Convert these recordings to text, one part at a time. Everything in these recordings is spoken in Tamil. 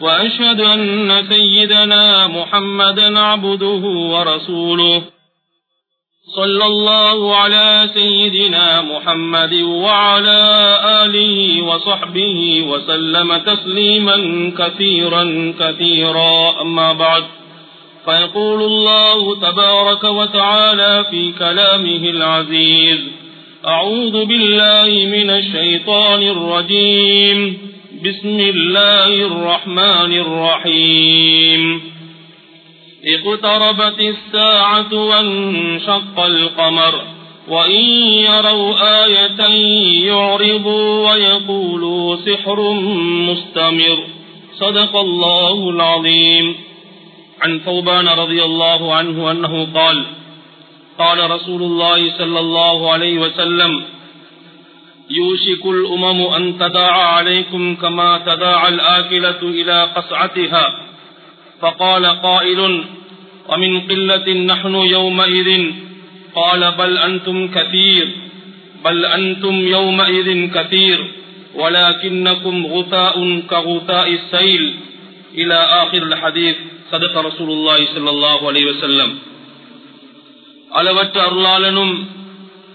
وأشهد أن سيدنا محمدا عبده ورسوله. صلى الله على سيدنا محمد وعلى آله وصحبه وسلم تسليما كثيرا كثيرا. أما بعد فيقول الله تبارك وتعالى في كلامه العزيز أعوذ بالله من الشيطان الرجيم. بسم الله الرحمن الرحيم. اقتربت الساعة وانشق القمر وإن يروا آية يعرضوا ويقولوا سحر مستمر. صدق الله العظيم. عن ثوبان رضي الله عنه أنه قال قال رسول الله صلى الله عليه وسلم يوشك الأمم أن تداعى عليكم كما تداعى الآكلة إلى قصعتها فقال قائل ومن قلة نحن يومئذ قال بل أنتم كثير بل أنتم يومئذ كثير ولكنكم غثاء كغثاء السيل إلى آخر الحديث صدق رسول الله صلى الله عليه وسلم அளவற்ற அருளாளனும்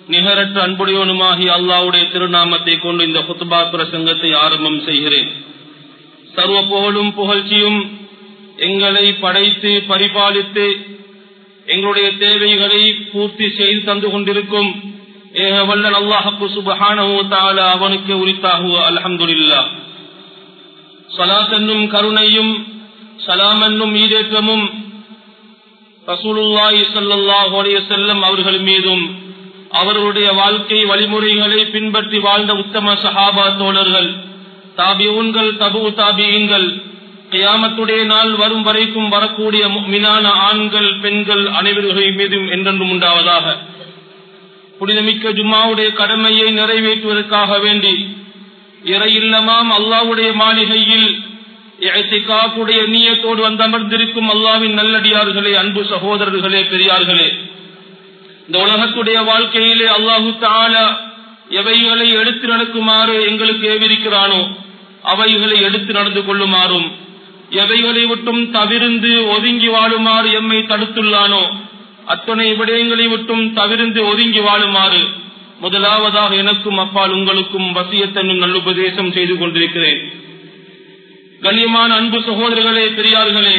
நிகரற்ற அன்புடையவனுமாகி அல்லாவுடைய திருநாமத்தை கொண்டு இந்த குத்துபா பிரசங்கத்தை ஆரம்பம் செய்கிறேன். சர்வ புகழும் புகழ்ச்சியும் எங்களை படைத்து பரிபாலித்து எங்களுடைய தேவைகளை பூர்த்தி செய்து தந்து கொண்டிருக்கும் ஏக வல்லன் அல்லாஹப்பு சுபஹானஹு தாலா அவனுக்கு உரித்தாகுவ? அல்ஹம்துலில்லா சலாத் கருணையும் சலாமன்னும் ஈரேற்றமும் ஈடேற்றமும் ரசூலுல்லாஹி சல்லாஹ் செல்லம் அவர்கள் மீதும் அவர்களுடைய வாழ்க்கை வழிமுறைகளை பின்பற்றி வாழ்ந்த உத்தம சஹாபா தோழர்கள் தாபியூன்கள் தபு தாபியீன்கள் கியாமத்துடைய நாள் வரும் வரைக்கும் வரக்கூடிய மினான ஆண்கள் பெண்கள் அனைவர்கள் மீதும் என்றென்றும் உண்டாவதாக. புனிதமிக்க ஜும்மாவுடைய கடமையை நிறைவேற்றுவதற்காக வேண்டி இறை இல்லமாம் அல்லாவுடைய மாளிகையில் காப்புடைய நீயத்தோடு வந்தமர்ந்திருக்கும் அல்லாவின் நல்லடியார்களே அன்பு சகோதரர்களே பெரியார்களே. இந்த உலகத்துடைய வாழ்க்கையிலே அல்லாஹு தாலா எவைகளை எடுத்து நடக்குமாறு எங்களுக்கு ஏவிருக்கிறானோ அவைகளை எடுத்து நடந்து கொள்ளுமாறும் எவைகளை விட்டும் தவிர்ந்து ஒதுங்கி வாழுமாறு எம்மை தடுத்துள்ளானோ அத்தனை விடயங்களை விட்டும் தவிர்ந்து ஒதுங்கி வாழுமாறு முதலாவதாக எனக்கும் அப்பால் உங்களுக்கும் வசியத்தன்னும் நல்லுபதேசம் செய்து கொண்டிருக்கிறேன். கண்ணியமான அன்பு சகோதரர்களே பெரியார்களே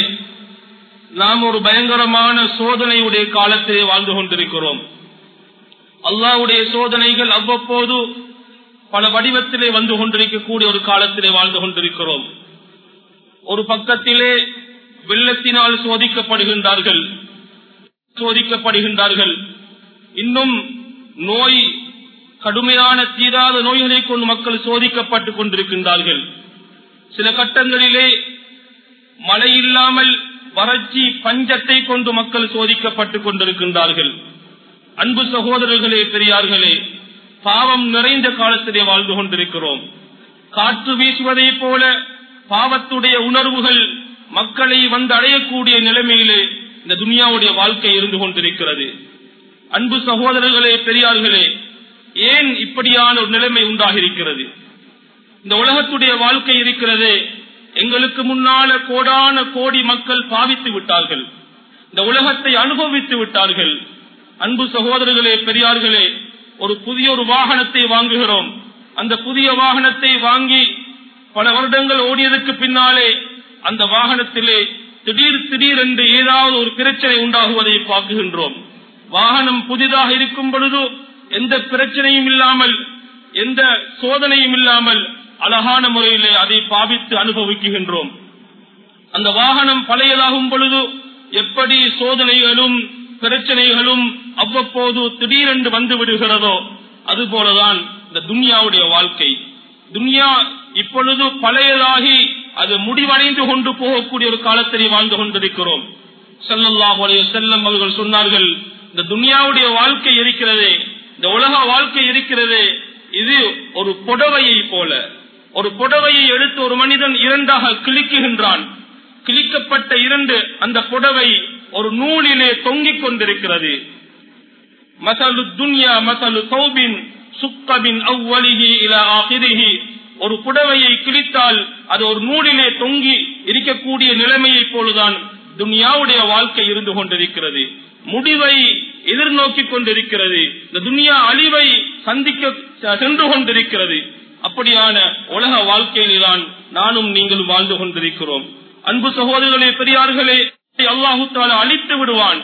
நாம் ஒரு பயங்கரமான சோதனையுடைய காலத்திலே வாழ்ந்து கொண்டிருக்கிறோம். அல்லாவுடைய சோதனைகள் அவ்வப்போது பல வடிவத்திலே வந்து கொண்டிருக்கக்கூடிய ஒரு காலத்திலே வாழ்ந்து கொண்டிருக்கிறோம். ஒரு பக்கத்திலே வெள்ளத்தினால் சோதிக்கப்படுகின்றார்கள் சோதிக்கப்படுகின்றார்கள். இன்னும் நோய் கடுமையான தீராத நோய்களை கொண்டு மக்கள் சோதிக்கப்பட்டுக் கொண்டிருக்கின்றார்கள். சில கட்டங்களிலே மழை இல்லாமல் வறட்சி பஞ்சத்தை கொண்டு மக்கள் சோதிக்கப்பட்டுக் கொண்டிருக்கின்றார்கள். அன்பு சகோதரர்களே பெரியார்களே பாவம் நிறைந்த காலத்திலே வாழ்ந்து கொண்டிருக்கிறோம். காற்று வீசுவதை போல பாவத்துடைய உணர்வுகள் மக்களை வந்து அடையக்கூடிய நிலைமையிலே இந்த துனியாவுடைய வாழ்க்கை இருந்து கொண்டிருக்கிறது. அன்பு சகோதரர்களே பெரியார்களே ஏன் இப்படியான ஒரு நிலைமை உண்டாகிருக்கிறது இந்த உலகத்துடைய வாழ்க்கை இருக்கிறதே எங்களுக்கு முன்னால கோடான கோடி மக்கள் பாவித்து விட்டார்கள். இந்த உலகத்தை அனுபவித்து விட்டார்கள். அன்பு சகோதரர்களே பெரியார்களே ஒரு புதிய ஒரு வாகனத்தை வாங்குகிறோம். அந்த புதிய வாகனத்தை வாங்கி பல வருடங்கள் ஓடியதற்கு பின்னாலே அந்த வாகனத்திலே திடீர் திடீர் என்று ஏதாவது ஒரு பிரச்சனை உண்டாகுவதை பார்க்குகின்றோம். வாகனம் புதிதாக இருக்கும் பொழுது எந்த பிரச்சனையும் இல்லாமல் எந்த சோதனையும் இல்லாமல் அழகான முறையிலே அதை பாவித்து அனுபவிக்குகின்றோம். அந்த வாகனம் பழையதாகும் பொழுது எப்படி சோதனைகளும் பிரச்சனைகளும் அவ்வப்போது திடீரென்று வந்து விடுகிறதோ அதுபோலதான் இந்த துன்யாவுடைய வாழ்க்கை. துன்யா இப்பொழுது பழையதாகி அது முடிவடைந்து கொண்டு போகக்கூடிய ஒரு காலத்திலே வாழ்ந்து கொண்டிருக்கிறோம். ஸல்லல்லாஹு செல்லம் அவர்கள் சொன்னார்கள் இந்த துனியாவுடைய வாழ்க்கை இருக்கிறதே இந்த உலக வாழ்க்கை இருக்கிறதே இது ஒரு புடவையை போல. ஒரு புடவையை எடுத்து ஒரு மனிதன் இரண்டாக கிழிக்குகின்றான். கிழிக்கப்பட்ட இரண்டு அந்த புடவை ஒரு நூலிலே தொங்கிக் கொண்டிருக்கிறது. மசலு துன்யா மசலு சௌபின் சுக்கபின் அவ்வலிஹி இல ஆகிரிஹி. ஒரு புடவையை கிழித்தால் அது ஒரு நூலிலே தொங்கி இருக்கக்கூடிய நிலைமையைப் போலதான் துனியாவுடைய வாழ்க்கை இருந்து கொண்டிருக்கிறது. முடிவை எதிர்நோக்கி கொண்டிருக்கிறது. இந்த துனியா அழிவை சந்திக்க சென்று கொண்டிருக்கிறது. அப்படியான உலக வாழ்க்கையில்தான் நானும் நீங்களும் வாழ்ந்து கொண்டிருக்கிறோம். அன்பு சகோதரர்களே பெரியார்களே அல்லாஹு தாலா அழித்து விடுவான்.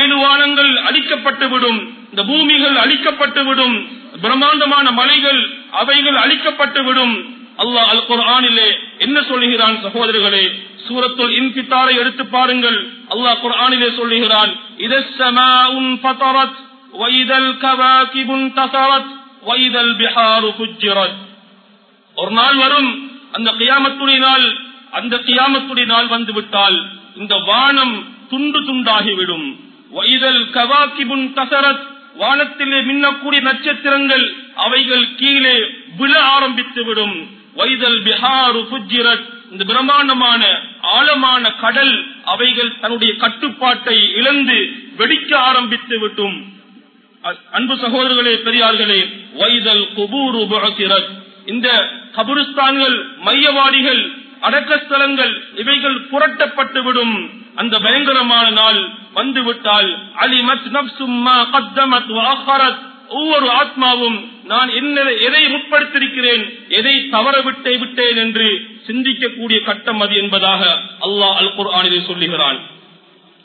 ஏழு வானங்கள் அழிக்கப்பட்டு விடும் இந்த பூமிகள் அழிக்கப்பட்டு விடும் பிரம்மாண்டமான மலைகள் அவைகள் அழிக்கப்பட்டு விடும். அல்லாஹ் அல் குர்ஆனிலே என்ன சொல்லுகிறான் சகோதரர்களே இன் இன்பித்தாரை எடுத்து பாருங்கள். அல்லாஹ் குர்ஆனிலே சொல்லுகிறான் இதஸ்ஸமாஉன் ஃபதரத் வைதல் கவாகிபுன் தசரத் வைதல் பிஹாரு ஃபுஜ்ஜிரத். ஒரு நாள் வரும் அந்த கியாமத்துடைய நாள் அந்த கியாமத்துடைய நாள் வந்துவிட்டால் இந்த வானம் துண்டு துண்டாகிவிடும். வைதல் கவாக்கிபுன் கசரத் வானத்திலே மின்னக்கூடிய நட்சத்திரங்கள் அவைகள் கீழே விழ ஆரம்பித்து விடும் வைதல் பிஹாரு புஜிரத் இந்த பிரம்மாண்டமான ஆழமான கடல் அவைகள் தன்னுடைய கட்டுப்பாட்டை இழந்து வெடிக்க ஆரம்பித்து விட்டும் அன்பு சகோதரர்களே பெரியார்களே வைதல் குபூரு புகத்திரத் இந்த கபுருஸ்தான்கள் மையவாடிகள் அடக்கஸ்தலங்கள் இவைகள் புரட்டப்பட்டு விடும் அந்த பயங்கரமான நாள் வந்துவிட்டால் அலிமத் கத்தமத் ஒவ்வொரு ஆத்மாவும் நான் என்ன எதை முற்படுத்திருக்கிறேன் எதை தவற விட்டே விட்டேன் என்று சிந்திக்கக்கூடிய கட்டம் அது என்பதாக அல்லாஹ் அல் குர்ஆனிலே சொல்லுகிறான்.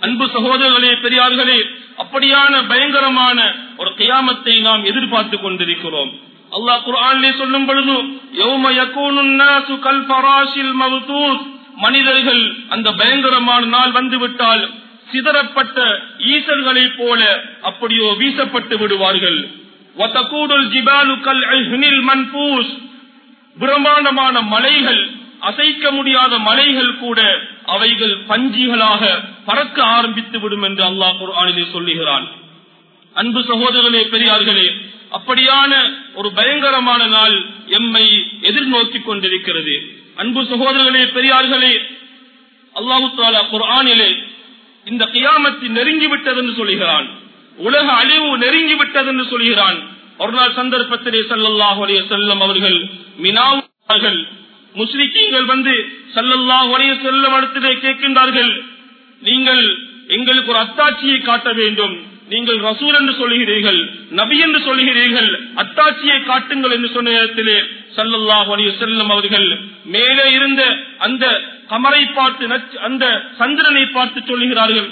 அன்பு சகோதரர்களே பெரியார்களே அப்படியான பயங்கரமான ஒரு கியாமத்தை நாம் எதிர்பார்த்து கொண்டிருக்கிறோம். அல்லாஹ் குர்ஆனிலே சொல்லும் பொழுது யௌம யகூனுன் நாசு கல் ஃபராஷில் மவ்தூஸ் மனிதர்கள் அந்த பயங்கரமான நாள் வந்துவிட்டால் சிதறப்பட்ட ஈசல்களைப் போல அப்படியோ வீசப்பட்டு விடுவார்கள். வதகூடுல் ஜிபாலு கல் அஹ்னில் மன்பூஸ். பிரம்மாண்டமான மலைகள் அசைக்க முடியாத மலைகள் கூட அவைகள் பஞ்சிகளாக பறக்க ஆரம்பித்து விடும் என்று அல்லாஹ் குர்ஆனிலே சொல்லுகிறான். அன்பு சகோதரர்களே பெரியார்களே அப்படியான ஒரு பயங்கரமான நாள் எம்மை எதிர்நோக்கி கொண்டிருக்கிறது. அன்பு சகோதரர்களே பெரியார்களே அல்லாஹு தாலா குர்ஆனிலே இந்த கியாமத்தை நெருங்கிவிட்டது என்று சொல்கிறான். உலக அழிவு நெருங்கிவிட்டது என்று சொல்கிறான். ஒரு நாள் சந்தர்ப்பத்திலே சல்லல்லாஹு அலைய செல்லம் அவர்கள் மினாவுகள் முஸ்லிக்கீங்கள் வந்து சல்லல்லாஹ் அலைய செல்லம் இடத்திலே கேட்கின்றார்கள். நீங்கள் எங்களுக்கு ஒரு அத்தாட்சியை காட்ட வேண்டும். நீங்கள் ரசூல் என்று சொல்லுகிறீர்கள் நபி என்று சொல்லுகிறீர்கள் அத்தாட்சியை காட்டுங்கள் என்று சொன்ன நேரத்திலே சல்லல்லாஹு அலி செல்லம் அவர்கள் மேலே இருந்த அந்த கமரை பார்த்து நச்சு- அந்த சந்திரனை பார்த்து சொல்லுகிறார்கள்.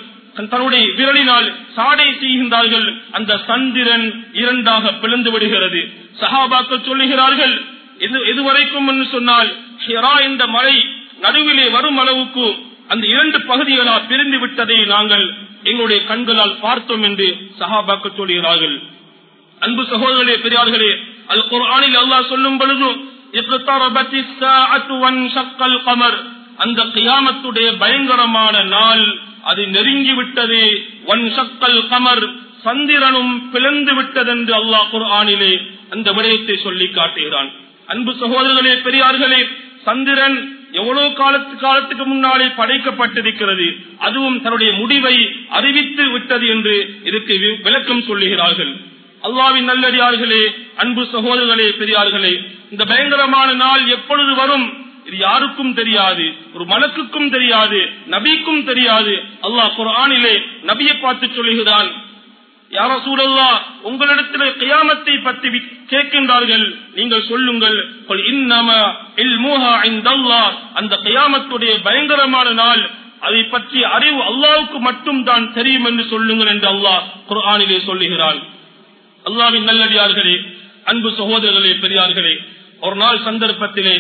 தன்னுடைய விரலினால் சாடை செய்கின்றார்கள். அந்த சந்திரன் இரண்டாக பிளந்து விடுகிறது. சஹாபாக்கள் சொல்லுகிறார்கள் எது- எதுவரைக்கும்? என்று சொன்னால் ஹிரா இந்த மலை நடுவிலே வரும் அளவுக்கு அந்த இரண்டு பகுதிகளா பிரிந்து விட்டதை நாங்கள் எங்களுடைய கண்களால் பார்த்தோம் என்று சஹாபாக்கள் சொல்கிறார்கள். அன்பு சகோதரர்களே பெரியார்களே அல் குர்ஆனில் அல்லாஹ் சொல்லும் பொழுதும் கமர். அந்த கியாமத்துடைய பயங்கரமான நாள் அது நெருங்கி விட்டது. வன்ஷக்கல் கமர். சந்திரனும் பிளந்து விட்டதென்று அல்லாஹ் குர்ஆனிலே அந்த விடயத்தை சொல்லி காட்டுகிறான். அன்பு சகோதரர்களே பெரியார்களே சந்திரன் எவ்வளவு காலத்து காலத்துக்கு முன்னாலே படைக்கப்பட்டிருக்கிறது அதுவும் தன்னுடைய முடிவை அறிவித்து விட்டது என்று இதற்கு வி- விளக்கம் சொல்லுகிறார்கள். அல்லாவின் நல்லடியார்களே அன்பு சகோதரர்களே பெரியார்களே இந்த பயங்கரமான நாள் எப்பொழுது வரும்? இது யாருக்கும் தெரியாது ஒரு மலக்குக்கும் தெரியாது நபிக்கும் தெரியாது. அல்லாஹ் குரானிலே நபியை பார்த்து சொல்லுகிறான் யார சூழல்லா உங்களிடத்தில் கியாமத்தை பற்றி கேட்கின்றார்கள். நீங்கள் சொல்லுங்கள். அந்த கியாமத்துடைய பயங்கரமான நாள். அதை பற்றி அறிவு அல்லாவுக்கு மட்டும் தான் தெரியும் என்று சொல்லுங்கள் என்று அல்லாஹ் குர்ஆனிலே சொல்லுகிறான். அல்லாவின் நல்லடியார்களே அன்பு சகோதரர்களே பெரியார்களே ஒரு நாள் சந்தர்ப்பத்திலே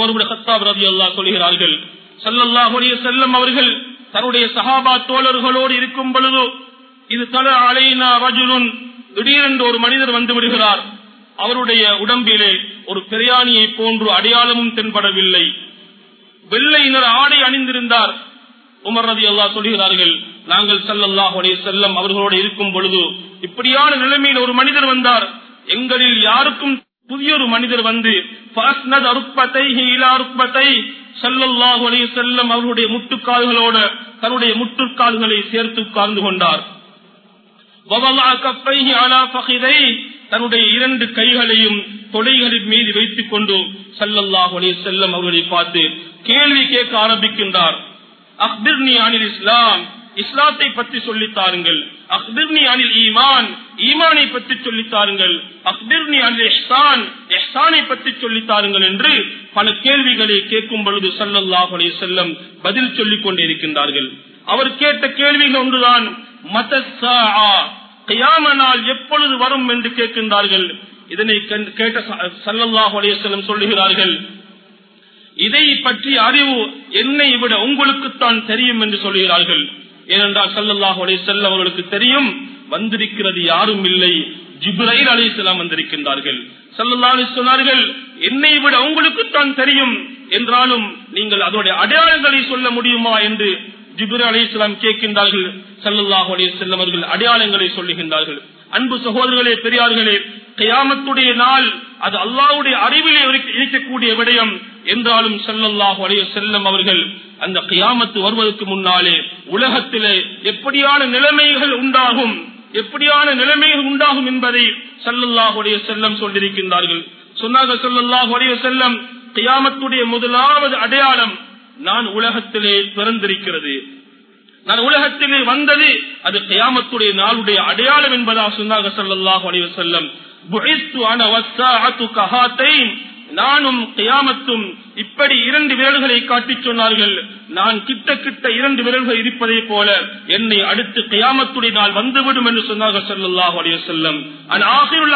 உமர் கத்தாப் ரதி அல்லாஹ் சொல்கிறார்கள். ஸல்லல்லாஹு செல்லம் அவர்கள் தன்னுடைய சஹாபா தோழர்களோடு இருக்கும் பொழுதோ இது தல அலைனா ரஜுலுன். திடீரென்று ஒரு மனிதர் வந்து விடுகிறார். அவருடைய உடம்பிலே ஒரு பிரயாணியை போன்று அடையாளமும் தென்படவில்லை. வெள்ளை நிற ஆடை அணிந்திருந்தார். உமர் ரதி அல்லா சொல்கிறார்கள் நாங்கள் சல்லல்லாஹ் செல்லம் அவர்களோடு இருக்கும் பொழுது இப்படியான நிலைமையில் ஒரு மனிதர் வந்தார். எங்களில் யாருக்கும் புதிய ஒரு மனிதர் வந்து சல்லல்லாஹு அலைஹி செல்லம் அவர்களுடைய முட்டுக்கால்களோட தன்னுடைய முட்டுக்கால்களை சேர்த்து உட்கார்ந்து கொண்டார். தன்னுடைய இரண்டு கைகளையும் தொடைகளின் மீது வைத்துக் கொண்டு சல்லல்லாஹ் அலைஹி செல்லம் அவர்களை பார்த்து கேள்வி கேட்க ஆரம்பிக்கின்றார். அக்பிர்னி அனில் இஸ்லாம். இஸ்லாத்தை பற்றி சொல்லித்தாருங்கள் அக்பிர்னி அனில் ஈமான் ஈமானை பற்றி சொல்லித்தாருங்கள் அக்பிர்னி அனில் எஹ்சான் எஹ்சானை பற்றி சொல்லித்தாருங்கள் என்று பல கேள்விகளை கேட்கும் பொழுது சல்லல்லாஹ் அலி செல்லம் பதில் சொல்லிக் கொண்டிருக்கின்றார்கள் அவர் கேட்ட கேள்விகள் ஒன்றுதான் மத எப்பொழுது வரும்? என்று கேட்கின்றார்கள். இதனை கேட்ட சல்லல்லாஹ் அலி செல்லம் சொல்லுகிறார்கள் இதை பற்றி அறிவு என்னை விட உங்களுக்குத்தான் தெரியும் என்று சொல்கிறார்கள் ஏனென்றால் சல்லல்லாஹு அலைஹி அவர்களுக்கு தெரியும் வந்திருக்கிறது யாரும் இல்லை. ஜிப்ரைல் அலிசல்லாம் வந்திருக்கின்றார்கள். சல்லல்லா அலி சொன்னார்கள் என்னை விட உங்களுக்குத்தான் தெரியும் என்றாலும் நீங்கள் அதோடைய அடையாளங்களை சொல்ல முடியுமா என்று ஜிப்ரே அலி இஸ்லாம் கேட்கின்றார்கள். சல்லல்லாஹு அலி செல்லம் அவர்கள் அடையாளங்களை சொல்லுகின்றார்கள். அன்பு சகோதரர்களே பெரியார்களே கயாமத்துடைய நாள் அது அல்லாவுடைய அறிவிலே இருக்கக்கூடிய விடயம். என்றாலும் செல்லல்லாஹு அலைய செல்லம் அவர்கள் அந்த கியாமத்து வருவதற்கு முன்னாலே உலகத்திலே எப்படியான நிலைமைகள் உண்டாகும் எப்படியான நிலைமைகள் உண்டாகும் என்பதை சல்லல்லாஹுடைய செல்லம் சொல்லியிருக்கின்றார்கள். சொன்னார்கள் சொல்லல்லாஹுடைய செல்லம் கியாமத்துடைய முதலாவது அடையாளம் நான் உலகத்திலே பிறந்திருக்கிறது. நான் உலகத்திலே வந்தது அது கியாமத்துடைய நாளுடைய அடையாளம் என்பதாக சொன்னாங்க சல்லல்லாஹு அலைய செல்லம் நானும் கியாமத்தும் இப்படி இரண்டு விரல்களை காட்டி சொன்னார்கள். நான் கிட்ட கிட்ட இரண்டு விரல்கள் இருப்பதை போல என்னை அடுத்து கியாமத்துடைய நாள் வந்துவிடும் என்று சொன்னார்கள் சல்லாஹ் அலைய செல்லம்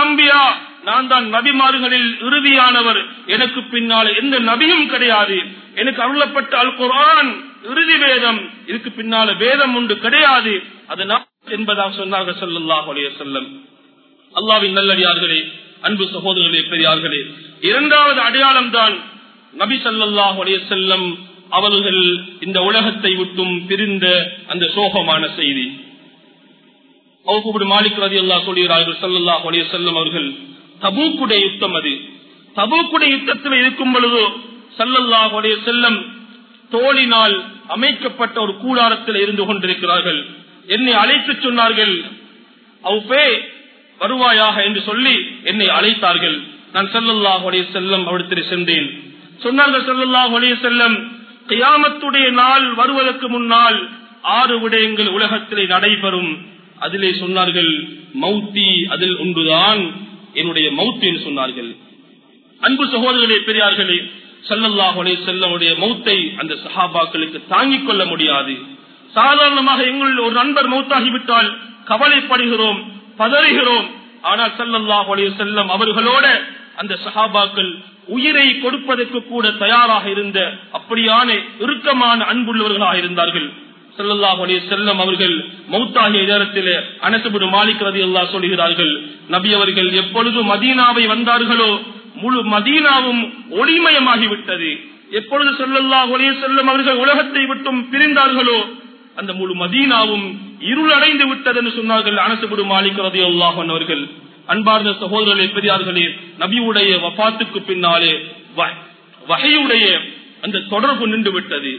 அம்பியா நான் தான் நபிமார்களில் இறுதியானவர். எனக்கு பின்னால் எந்த நபியும் கிடையாது. எனக்கு அருளப்பட்ட அல் குரான் இறுதி வேதம். இதுக்கு பின்னால வேதம் உண்டு கிடையாது. அது நான் என்பதாக சொன்னார்கள் செல்லுல்லாஹ் அலைய செல்லம் அல்லாவின் நல்லடியார்களே அன்பு சகோதரர்களே பெரியார்களே. இரண்டாவது அடையாளம் தான் நபி சல்லாஹ் செல்லம் அவர்கள் இந்த உலகத்தை விட்டும் பிரிந்த அந்த சோகமான செய்தி. மாலிக் ரதி அல்லா சொல்கிறார்கள் சல்லாஹ் அலைய செல்லம் அவர்கள் தபூக்குடைய யுத்தம் அது. தபூக்குடைய யுத்தத்தில் இருக்கும் பொழுது சல்லல்லாஹ் அலைய செல்லம் தோளினால் அமைக்கப்பட்ட ஒரு கூடாரத்தில் இருந்து கொண்டிருக்கிறார்கள். என்னை அழைத்து சொன்னார்கள் அவுபே வருவாயாக என்று சொல்லி என்னை அழைத்தார்கள். நான் செல்லல்லாஹ் உடைய செல்லம் அவிடத்தில் சென்றேன். சொன்னார்கள் செல்லல்லாஹ் ஒளிய செல்லம் கியாமத்துடைய நாள் வருவதற்கு முன்னால் ஆறு விடயங்கள் உலகத்திலே நடைபெறும். அதிலே சொன்னார்கள் மௌத்தி அதில் ஒன்றுதான். என்னுடைய மௌத்து என்று சொன்னார்கள். அன்பு சகோதரர்களே பெரியார்களே சல்லல்லாஹ் உடைய செல்லமுடைய மௌத்தை அந்த சஹாபாக்களுக்கு தாங்கிக் கொள்ள முடியாது. சாதாரணமாக எங்களுடைய ஒரு நண்பர் மௌத்தாகிவிட்டால் கவலைப்படுகிறோம். பதறுகிறோம். ஆனால் சல்லல்லாஹ் அலைய செல்லம் அவர்களோட அந்த சஹாபாக்கள் உயிரை கொடுப்பதற்கு கூட தயாராக இருந்த அப்படியான இறுக்கமான அன்புள்ளவர்களாக இருந்தார்கள். செல்லல்லாஹ் அலைய செல்லம் அவர்கள் மௌத்தாகிய நேரத்தில் அனசுபுடு மாலிக்கிறது எல்லாம் சொல்கிறார்கள் நபி அவர்கள் எப்பொழுது மதீனாவை வந்தார்களோ முழு மதீனாவும் ஒளிமயமாகிவிட்டது எப்பொழுது செல்லல்லாஹ் ஒளிய செல்லும் அவர்கள் உலகத்தை விட்டும் பிரிந்தார்களோ அந்த முழு மதீனாவும் இருள் அடைந்து விட்டது என்று சொன்னார்கள் அனசுபுடு மாலிக் ரதி அல்லாஹன் அவர்கள். அன்பார்ந்த சகோதரர்களே பெரியார்களே நபியுடைய வபாத்துக்கு பின்னாலே வகையுடைய அந்த தொடர்பு நின்று விட்டது.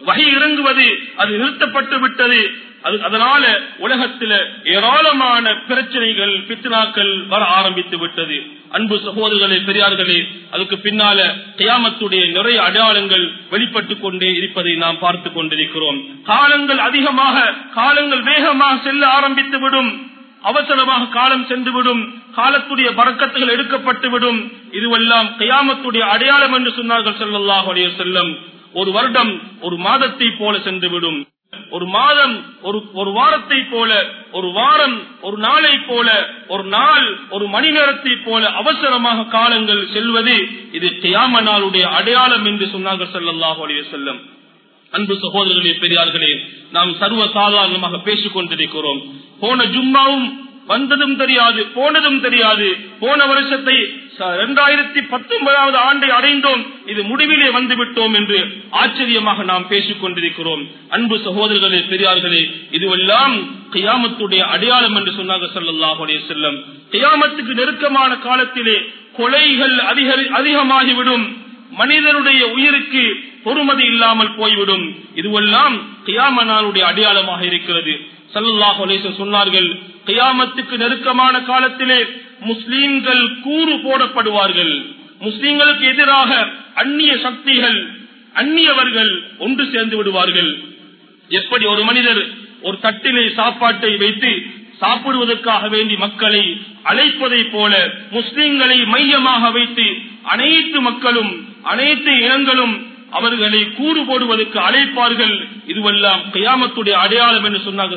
வகை இறங்குவது அது நிறுத்தப்பட்டு விட்டது. அதனால உலகத்தில ஏராளமான பிரச்சனைகள் பித்னாக்கள் வர ஆரம்பித்து விட்டது. அன்பு சகோதரர்களே பெரியார்களே அதுக்கு பின்னால கியாமத்துடைய நிறைய அடையாளங்கள் வெளிப்பட்டு கொண்டே இருப்பதை நாம் பார்த்து கொண்டிருக்கிறோம். காலங்கள் அதிகமாக காலங்கள் வேகமாக செல்ல ஆரம்பித்து விடும். அவசரமாக காலம் சென்றுவிடும் காலத்துடைய பறக்கத்துகள் எடுக்கப்பட்டு விடும். இதுவெல்லாம் கயாமத்துடைய அடையாளம் என்று சொன்னார்கள் செல்லல்லாஹ் செல்லம் ஒரு வருடம் ஒரு மாதத்தை போல சென்றுவிடும் ஒரு மாதம் ஒரு ஒரு வாரத்தை போல ஒரு வாரம் ஒரு நாளை போல ஒரு நாள் ஒரு மணி நேரத்தை போல அவசரமாக காலங்கள் செல்வது இது கியாம நாளுடைய அடையாளம் என்று சொன்னார்கள் செல்லல்லாஹு அலைய செல்லம் அன்பு சகோதரர்களே பெரியார்களே நாம் சர்வ சாதாரணமாக பேசிக் கொண்டிருக்கிறோம். போன ஜும்மாவும் வந்ததும் தெரியாது போனதும் தெரியாது. போன வருஷத்தை இரண்டாயிரத்தி பத்தொன்பதாவது ஆண்டை அடைந்தோம். இது முடிவிலே வந்துவிட்டோம் என்று ஆச்சரியமாக நாம் பேசிக் கொண்டிருக்கிறோம். அன்பு சகோதரர்களே பெரியார்களே இதுவெல்லாம் கியாமத்துடைய அடையாளம் என்று சொன்னாங்க சல்லாஹுடைய செல்லம் கியாமத்துக்கு நெருக்கமான காலத்திலே கொலைகள் அதிகமாகிவிடும். மனிதனுடைய உயிருக்கு பொறுமதி இல்லாமல் போய்விடும். இதுவெல்லாம் கியாமனாருடைய அடையாளமாக இருக்கிறது. சல்லாஹ் சொன்னார்கள் கியாமத்துக்கு நெருக்கமான காலத்திலே முஸ்லீம்கள் கூறு போடப்படுவார்கள். முஸ்லீம்களுக்கு எதிராக அந்நிய சக்திகள் அந்நியவர்கள் ஒன்று சேர்ந்து விடுவார்கள். எப்படி ஒரு மனிதர் ஒரு தட்டிலே சாப்பாட்டை வைத்து சாப்பிடுவதற்காக வேண்டி மக்களை அழைப்பதை போல முஸ்லிம்களை மையமாக வைத்து அனைத்து மக்களும் அனைத்து இனங்களும் அவர்களை கூறு போடுவதற்கு அழைப்பார்கள். இதுவெல்லாம் கையாமத்துடைய அடையாளம் என்று சொன்னாங்க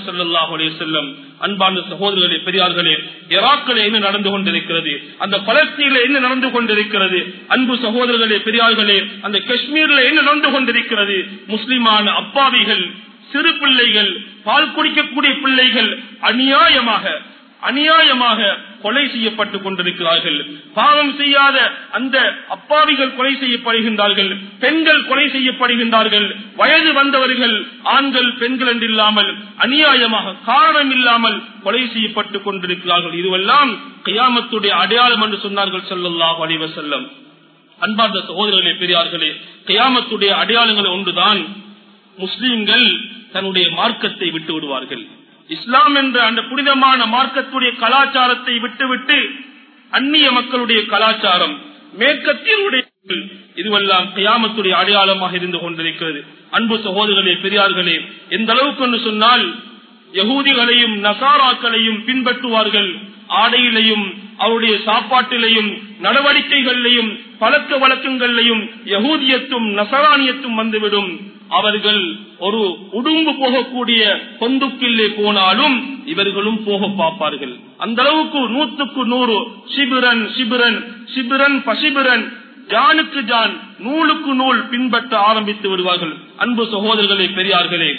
அலே செல்லம் அன்பான சகோதரர்களே பெரியார்களே எராக்களே என்ன நடந்து கொண்டிருக்கிறது? அந்த பலஸ்தீன்ல என்ன நடந்து கொண்டிருக்கிறது? அன்பு சகோதரர்களே பெரியார்களே அந்த காஷ்மீர்ல என்ன நடந்து கொண்டிருக்கிறது? முஸ்லிமான அப்பாவிகள் சிறு பிள்ளைகள் பால் குடிக்கக்கூடிய பிள்ளைகள் அநியாயமாக அநியாயமாக கொலை செய்யப்பட்டுக் கொண்டிருக்கிறார்கள். பாவம் செய்யாத அந்த அப்பாவிகள் கொலை செய்யப்படுகின்றார்கள். பெண்கள் கொலை செய்யப்படுகின்றார்கள். வயது வந்தவர்கள் ஆண்கள் பெண்கள் என்றில்லாமல் அநியாயமாக காரணம் இல்லாமல் கொலை செய்யப்பட்டுக் கொண்டிருக்கிறார்கள். இதுவெல்லாம் கியாமத்துடைய அடையாளம் என்று சொன்னார்கள் சொல்லல்லாஹ் அலைவ செல்லம் அன்பார்ந்த சகோதரர்களே பெரியார்களே கியாமத்துடைய அடையாளங்கள் ஒன்றுதான். முஸ்லிம்கள் தன்னுடைய மார்க்கத்தை விட்டு விடுவார்கள். இஸ்லாம் என்ற அந்த புனிதமான மார்க்கத்துடைய கலாச்சாரத்தை விட்டுவிட்டு அந்நிய மக்களுடைய கலாச்சாரம் மேற்கத்தினுடைய இதுவெல்லாம் கியாமத்துடைய அடையாளமாக இருந்து கொண்டிருக்கிறது. அன்பு சகோதரர்களே பெரியார்களே எந்த அளவுக்கு என்று சொன்னால் யகூதிகளையும் நசாராக்களையும் பின்பற்றுவார்கள். ஆடையிலையும் அவருடைய சாப்பாட்டிலையும் நடவடிக்கைகளிலையும் பழக்க வழக்கங்களிலையும் யகூதியத்தும் நசராணியத்தும் வந்துவிடும். அவர்கள் ஒரு உடும்பு போகக்கூடிய பொந்துக்கில்லே போனாலும் இவர்களும் போக பார்ப்பார்கள். அந்த அளவுக்கு நூற்றுக்கு நூறு சிபிரன் சிபிரன் சிபிரன் பசிபிரன் ஜானுக்கு ஜான் நூலுக்கு நூல் பின்பற்ற ஆரம்பித்து விடுவார்கள். அன்பு சகோதரர்களே பெரியார்களே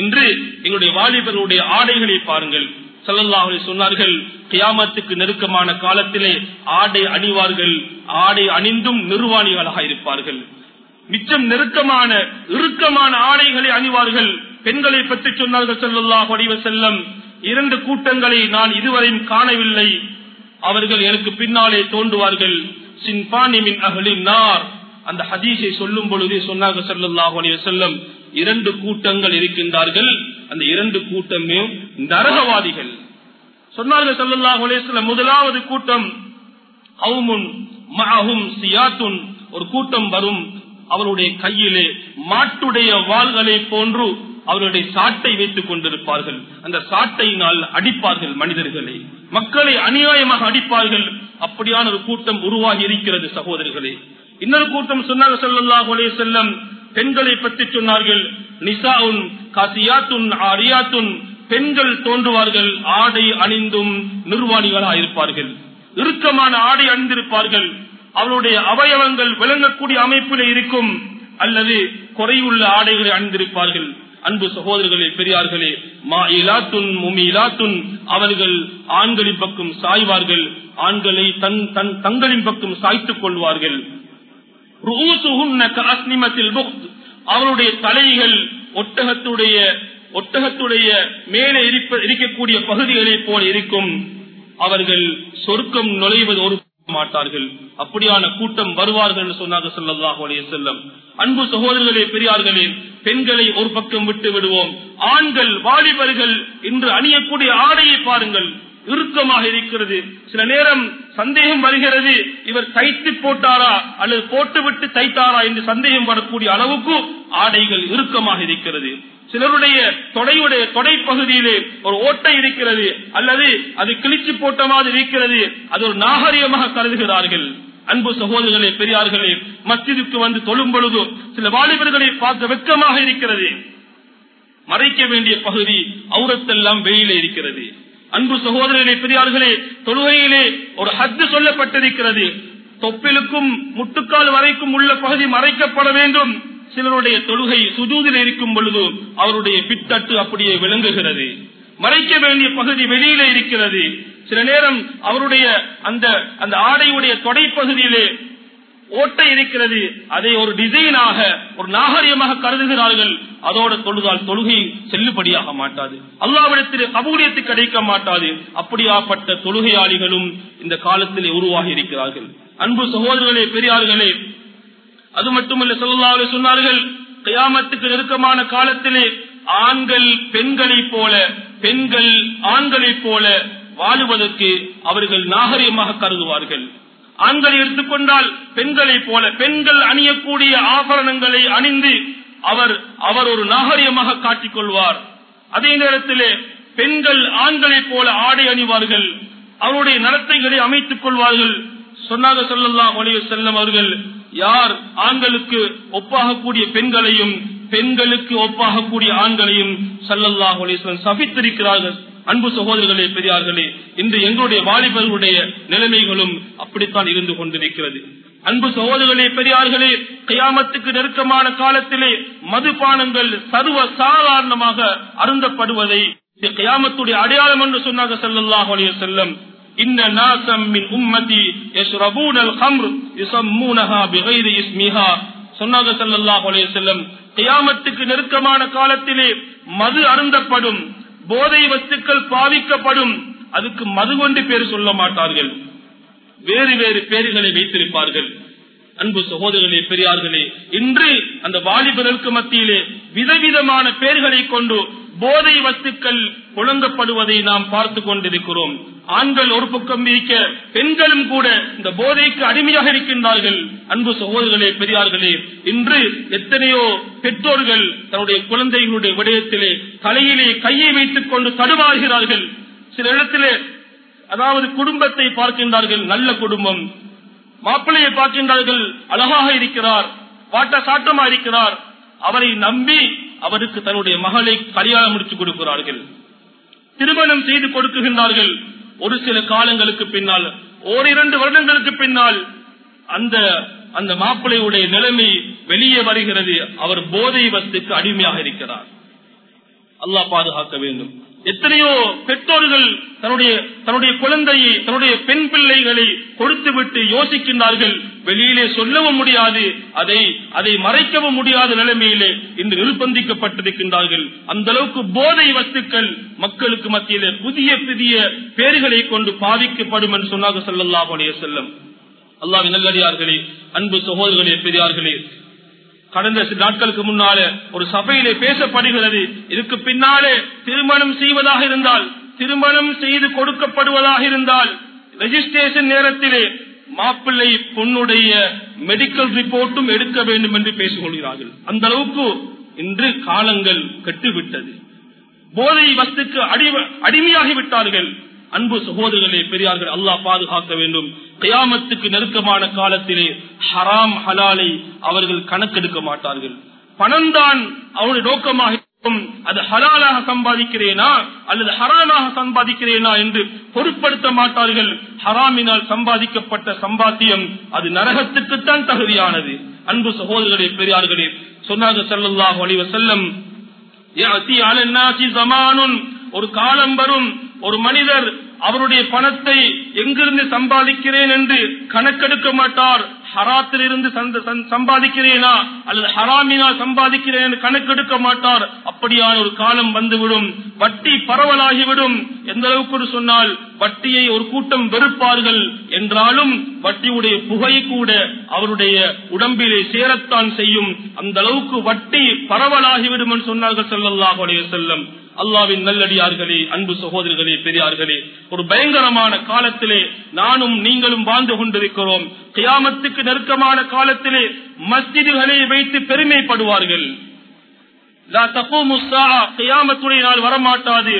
இன்று எங்களுடைய வாலிபர்களுடைய ஆடைகளை பாருங்கள். சல்லல்லாஹு சொன்னார்கள் கியாமத்துக்கு நெருக்கமான காலத்திலே ஆடை அணிவார்கள். ஆடை அணிந்தும் நிர்வாணிகளாக இருப்பார்கள். மிச்சம் நெருக்கமான இறுக்கமான ஆடைகளை அணிவார்கள். பெண்களை பற்றி சொன்னார்கள் செல்லல்லாஹ் வடிவ செல்லம் இரண்டு கூட்டங்களை நான் இதுவரையும் காணவில்லை. அவர்கள் எனக்கு பின்னாலே தோன்றுவார்கள். சின்பானிமின் அகலின் நார் அந்த ஹதீஷை சொல்லும் பொழுதே சொன்னார்கள் செல்லல்லாஹ் வடிவ செல்லம் இரண்டு கூட்டங்கள் இருக்கின்றார்கள். அந்த இரண்டு கூட்டமே நரகவாதிகள். சொன்னார்கள் செல்லல்லாஹ் அலேஸ்லம் முதலாவது கூட்டம் அவுமுன் மஹும் சியாத்துன். ஒரு கூட்டம் வரும். அவருடைய கையிலே மாட்டுடைய வாள்களை போன்று அவருடைய சாட்டை வைத்துக் கொண்டிருப்பார்கள். அந்த சாட்டையினால் அடிப்பார்கள் மனிதர்களை. மக்களை அநியாயமாக அடிப்பார்கள். அப்படியான ஒரு கூட்டம் உருவாகி இருக்கிறது சகோதரர்களே இன்னொரு கூட்டம் சொன்னாங்க சொல்லல்லாஹ் செல்லம் பெண்களை பற்றி சொன்னார்கள். நிசாவுன் காசியாத்துன் ஆரியாத்துன் பெண்கள் தோன்றுவார்கள். ஆடை அணிந்தும் நிர்வாணிகளாக இருப்பார்கள். இறுக்கமான ஆடை அணிந்திருப்பார்கள். அவளுடைய அவயவங்கள் விளங்கக்கூடிய அமைப்பில் இருக்கும் அல்லது குறையுள்ள ஆடைகளை அணிந்திருப்பார்கள். அன்பு சகோதரர்களே பெரியார்களே மா இலாத்துன் முமிலாத்துன் அவர்கள் ஆண்களின் பக்கம் சாய்வார்கள். ஆண்களை தன் தன் தங்களின் பக்கம் சாய்த்துக் கொள்வார்கள். அவருடைய தலைகள் ஒட்டகத்துடைய ஒட்டகத்துடைய மேலே இருக்கக்கூடிய பகுதிகளை போல் இருக்கும். அவர்கள் சொர்க்கம் நுழைவது ஒரு மாட்டார்கள். அப்படியான கூட்டம் வருவார்கள் என்று சொன்னாங்க செல்லம் அன்பு சகோதரர்களே பெரியார்களே பெண்களை ஒரு பக்கம் விட்டு விடுவோம். ஆண்கள் வாலிபர்கள் இன்று அணியக்கூடிய ஆடையை பாருங்கள். இறுக்கமாக இருக்கிறது. சில நேரம் சந்தேகம் வருகிறது. இவர் தைத்து போட்டாரா அல்லது போட்டுவிட்டு தைத்தாரா என்று சந்தேகம் வரக்கூடிய அளவுக்கு ஆடைகள் இறுக்கமாக இருக்கிறது. சிலருடைய தொடையுடைய தொடை பகுதியிலே ஒரு ஓட்டை இருக்கிறது அல்லது அது கிழிச்சு போட்ட மாதிரி இருக்கிறது அது ஒரு நாகரிகமாக கருதுகிறார்கள். அன்பு சகோதரர்களே பெரியார்களே மஸ்ஜிதுக்கு வந்து தொழும் பொழுதும் சில வாலிபர்களை பார்க்க வெக்கமாக இருக்கிறது. மறைக்க வேண்டிய பகுதி அவுரத்தெல்லாம் வெளியிலே இருக்கிறது. அன்பு சகோதரர்களே பெரியார்களே தொழுகையிலே ஒரு ஹத்து சொல்லப்பட்டிருக்கிறது. தொப்பிலுக்கும் முட்டுக்கால் வரைக்கும் உள்ள பகுதி மறைக்கப்பட வேண்டும். சிலருடைய தொழுகை சுஜூதில் இருக்கும் பொழுது அவருடைய பித்தட்டு அப்படியே விளங்குகிறது. மறைக்க வேண்டிய பகுதி வெளியிலே இருக்கிறது. சில நேரம் அவருடைய அந்த அந்த ஆடையுடைய தொடைப்பகுதியிலே ஓட்டை இருக்கிறது. அதை ஒரு டிசைனாக ஒரு நாகரிகமாக கருதுகிறார்கள். அதோட தொழுதால் தொழுகை செல்லுபடியாக மாட்டாது. அல்லாவிடத்தில் கபூலியத்து கிடைக்க மாட்டாது. அப்படியாப்பட்ட தொழுகையாளிகளும் இந்த காலத்திலே உருவாகி இருக்கிறார்கள். அன்பு சகோதரர்களே பெரியார்களே அது மட்டுமல்ல சொல்லலாவே சொன்னார்கள் கியாமத்துக்கு நெருக்கமான காலத்திலே ஆண்கள் பெண்களைப் போல பெண்கள் ஆண்களைப் போல வாழுவதற்கு அவர்கள் நாகரிகமாக கருதுவார்கள். ஆண்களை எடுத்துக்கொண்டால் பெண்களைப் போல பெண்கள் அணியக்கூடிய ஆபரணங்களை அணிந்து அவர் அவர் ஒரு நாகரீகமாக காட்டிக் கொள்வார். அதே நேரத்திலே பெண்கள் ஆண்களைப் போல ஆடை அணிவார்கள். அவருடைய நடத்தைகளை அமைத்துக் கொள்வார்கள். சொன்னாக சொல்லலாம் ஒளிய செல்லம் அவர்கள் யார் ஆண்களுக்கு ஒப்பாகக்கூடிய பெண்களையும் பெண்களுக்கு ஒப்பாகக்கூடிய ஆண்களையும் சல்லல்லாஹ் ஒலிஸ்வன் சபித்திருக்கிறார்கள். அன்பு சகோதரர்களே பெரியார்களே இன்று எங்களுடைய வாலிபர்களுடைய நிலைமைகளும் அப்படித்தான் இருந்து கொண்டிருக்கிறது. அன்பு சகோதரர்களே பெரியார்களே கயாமத்துக்கு நெருக்கமான காலத்திலே மதுபானங்கள் சர்வ சாதாரணமாக அருந்தப்படுவதை கயாமத்துடைய அடையாளம் என்று சொன்னாங்க செல்லல்லாஹ் செல்லம் இன்ன நாசம் மின் உம்மதி யஷ்ரபூன அல் ஹம்ர் யுஸம்மூனஹா பிகைரி சொன்னாங்க அலைஹி வஸல்லம் கியாமத்துக்கு நெருக்கமான காலத்திலே மது அருந்தப்படும் போதை வஸ்துக்கள் பாவிக்கப்படும். அதுக்கு மது கொண்டு பேர் சொல்ல மாட்டார்கள். வேறு வேறு பேர்களை வைத்திருப்பார்கள். அன்பு சகோதரர்களே பெரியார்களே இன்று அந்த வாலிபர்களுக்கு மத்தியிலே விதவிதமான பெயர்களை கொண்டு போதை வத்துக்கள் புழங்கப்படுவதை நாம் பார்த்து கொண்டிருக்கிறோம். ஆண்கள் ஒரு பக்கம் இருக்க பெண்களும் கூட இந்த போதைக்கு அடிமையாக இருக்கின்றார்கள். அன்பு சகோதரர்களே பெரியார்களே இன்று எத்தனையோ பெற்றோர்கள் தன்னுடைய குழந்தைகளுடைய விடயத்திலே தலையிலே கையை வைத்துக் கொண்டு தடுமாறுகிறார்கள். சில இடத்திலே அதாவது குடும்பத்தை பார்க்கின்றார்கள் நல்ல குடும்பம். மாப்பிள்ளையை பார்க்கின்றார்கள் அழகாக இருக்கிறார் வாட்ட சாட்டமா இருக்கிறார். அவரை நம்பி அவருக்கு தன்னுடைய மகளை கல்யாணம் முடித்து கொடுக்கிறார்கள். திருமணம் செய்து கொடுக்குகின்றார்கள். ஒரு சில காலங்களுக்கு பின்னால் ஓரிரண்டு வருடங்களுக்கு பின்னால் அந்த அந்த மாப்பிள்ளையுடைய நிலைமை வெளியே வருகிறது. அவர் போதை வஸ்துக்கு அடிமையாக இருக்கிறார். அல்லாஹ் பாதுகாக்க வேண்டும். எத்தனையோ பெற்றோர்கள் தன்னுடைய தன்னுடைய குழந்தையை தன்னுடைய பெண் பிள்ளைகளை கொடுத்துவிட்டு யோசிக்கின்றார்கள். வெளியிலே சொல்லவும் முடியாது அதை அதை மறைக்கவும் முடியாத நிலைமையிலே இன்று நிர்பந்திக்கப்பட்டிருக்கின்றார்கள். அந்த அளவுக்கு போதை வஸ்துக்கள் மக்களுக்கு மத்தியிலே புதிய புதிய பேர்களை கொண்டு பாதிக்கப்படும் என்று சொன்னாங்க சொல்லல்லாஹ் செல்லம் அல்லாவின் நல்லடியார்களே அன்பு சகோதரர்களே பெரியார்களே கடந்த சில நாட்களுக்கு முன்னால ஒரு சபையிலே பேசப்படுகிறது. இதுக்கு பின்னாலே திருமணம் செய்வதாக இருந்தால் திருமணம் செய்து கொடுக்கப்படுவதாக இருந்தால் ரெஜிஸ்ட்ரேஷன் நேரத்திலே மாப்பிள்ளை பொண்ணுடைய மெடிக்கல் ரிப்போர்ட்டும் எடுக்க வேண்டும் என்று பேசிக் கொள்கிறார்கள் அந்த அளவுக்கு இன்று காலங்கள் கெட்டுவிட்டது. போதை வஸ்துக்கு அடிமையாகி விட்டார்கள் அன்பு சகோதரர்களே பெரியார்கள் அல்லாஹ் பாதுகாக்க வேண்டும். கியாமத்துக்கு நெருக்கமான காலத்திலே ஹராம் ஹலாலை அவர்கள் கணக்கெடுக்க மாட்டார்கள். பணம்தான் அவருடைய நோக்கமாக இருக்கும் அது ஹலாலாக சம்பாதிக்கிறேனா? அல்லது ஹரானாக சம்பாதிக்கிறேனா என்று பொருட்படுத்த மாட்டார்கள். ஹராமினால் சம்பாதிக்கப்பட்ட சம்பாத்தியம் அது நரகத்துக்குத்தான் தகுதியானது. அன்பு சகோதரர்களே பெரியார்களே சொன்னாங்க செல்லல்லாஹ் அலைவ செல்லம் ஒரு காலம் வரும். ஒரு மனிதர் அவருடைய பணத்தை எங்கிருந்து சம்பாதிக்கிறேன் என்று கணக்கெடுக்க மாட்டார்? ஹராத்திலிருந்து சம்பாதிக்கிறேனா? அல்லது ஹராமினால் சம்பாதிக்கிறேன் என்று கணக்கெடுக்க மாட்டார்? அப்படியான ஒரு காலம் வந்துவிடும். வட்டி பரவலாகிவிடும். எந்த அளவுக்கு சொன்னால் வட்டியை ஒரு கூட்டம் வெறுப்பார்கள் என்றாலும் வட்டியுடைய புகை கூட அவருடைய உடம்பிலே சேரத்தான் செய்யும். அந்த அளவுக்கு வட்டி பரவலாகிவிடும் என்று சொன்னார்கள் செல்லல்லாஹுடைய செல்லம் அல்லாவின் நல்லடியார்களே அன்பு சகோதரர்களே பெரியார்களே ஒரு பயங்கரமான காலத்திலே நானும் நீங்களும் வாழ்ந்து கொண்டிருக்கிறோம். கியாமத்துக்கு நெருக்கமான காலத்திலே மஸ்ஜிதுகளை வைத்து பெருமைப்படுவார்கள். நாள் வரமாட்டாது.